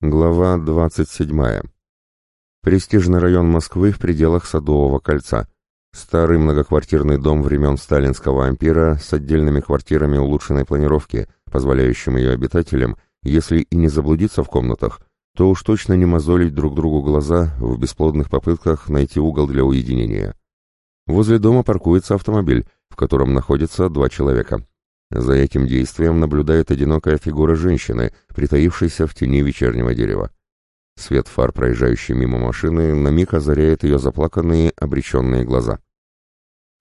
Глава 27. Престижный район Москвы в пределах Садового кольца. Старый многоквартирный дом времен сталинского ампира с отдельными квартирами улучшенной планировки, позволяющим ее обитателям, если и не заблудиться в комнатах, то уж точно не мозолить друг другу глаза в бесплодных попытках найти угол для уединения. Возле дома паркуется автомобиль, в котором находится два человека. За этим действием наблюдает одинокая фигура женщины, притаившейся в тени вечернего дерева. Свет фар, проезжающий мимо машины, на миг озаряет ее заплаканные, обреченные глаза.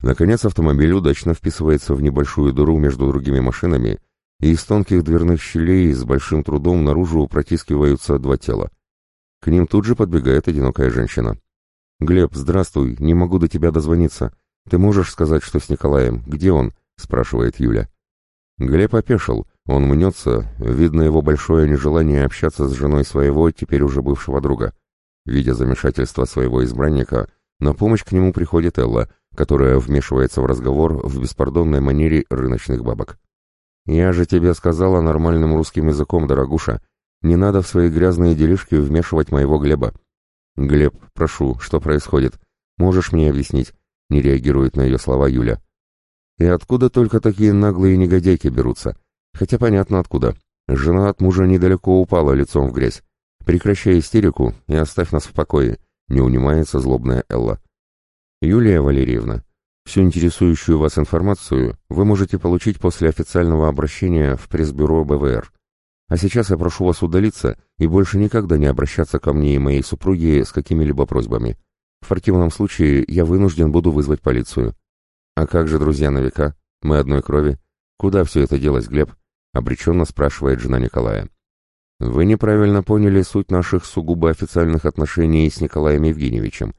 Наконец автомобиль удачно вписывается в небольшую дыру между другими машинами, и из тонких дверных щелей с большим трудом наружу протискиваются два тела. К ним тут же подбегает одинокая женщина. «Глеб, здравствуй, не могу до тебя дозвониться. Ты можешь сказать, что с Николаем? Где он?» — спрашивает Юля. Глеб опешил, он мнется, видно его большое нежелание общаться с женой своего, теперь уже бывшего друга. Видя замешательство своего избранника, на помощь к нему приходит Элла, которая вмешивается в разговор в беспардонной манере рыночных бабок. «Я же тебе сказала нормальным русским языком, дорогуша. Не надо в свои грязные делишки вмешивать моего Глеба». «Глеб, прошу, что происходит? Можешь мне объяснить?» Не реагирует на ее слова Юля. И откуда только такие наглые негодяйки берутся? Хотя понятно откуда. Жена от мужа недалеко упала лицом в грязь. Прекращай истерику и оставь нас в покое, не унимается злобная Элла. Юлия Валерьевна, всю интересующую вас информацию вы можете получить после официального обращения в пресс-бюро БВР. А сейчас я прошу вас удалиться и больше никогда не обращаться ко мне и моей супруге с какими-либо просьбами. В противном случае я вынужден буду вызвать полицию. «А как же друзья на века? Мы одной крови. Куда все это делось, Глеб?» — обреченно спрашивает жена Николая. «Вы неправильно поняли суть наших сугубо официальных отношений с Николаем Евгеньевичем.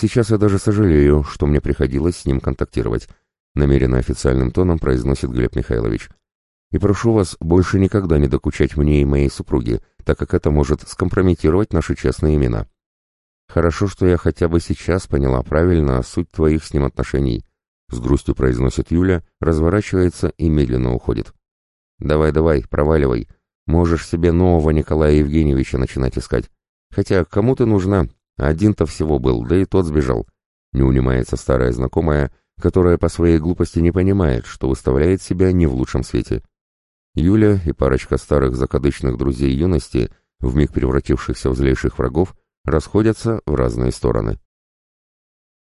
Сейчас я даже сожалею, что мне приходилось с ним контактировать», — намеренно официальным тоном произносит Глеб Михайлович. «И прошу вас больше никогда не докучать мне и моей супруге, так как это может скомпрометировать наши честные имена». «Хорошо, что я хотя бы сейчас поняла правильно суть твоих с ним отношений», с грустью произносит Юля, разворачивается и медленно уходит. «Давай-давай, проваливай. Можешь себе нового Николая Евгеньевича начинать искать. Хотя кому ты нужна? Один-то всего был, да и тот сбежал». Не унимается старая знакомая, которая по своей глупости не понимает, что выставляет себя не в лучшем свете. Юля и парочка старых закадычных друзей юности, вмиг превратившихся в злейших врагов, расходятся в разные стороны.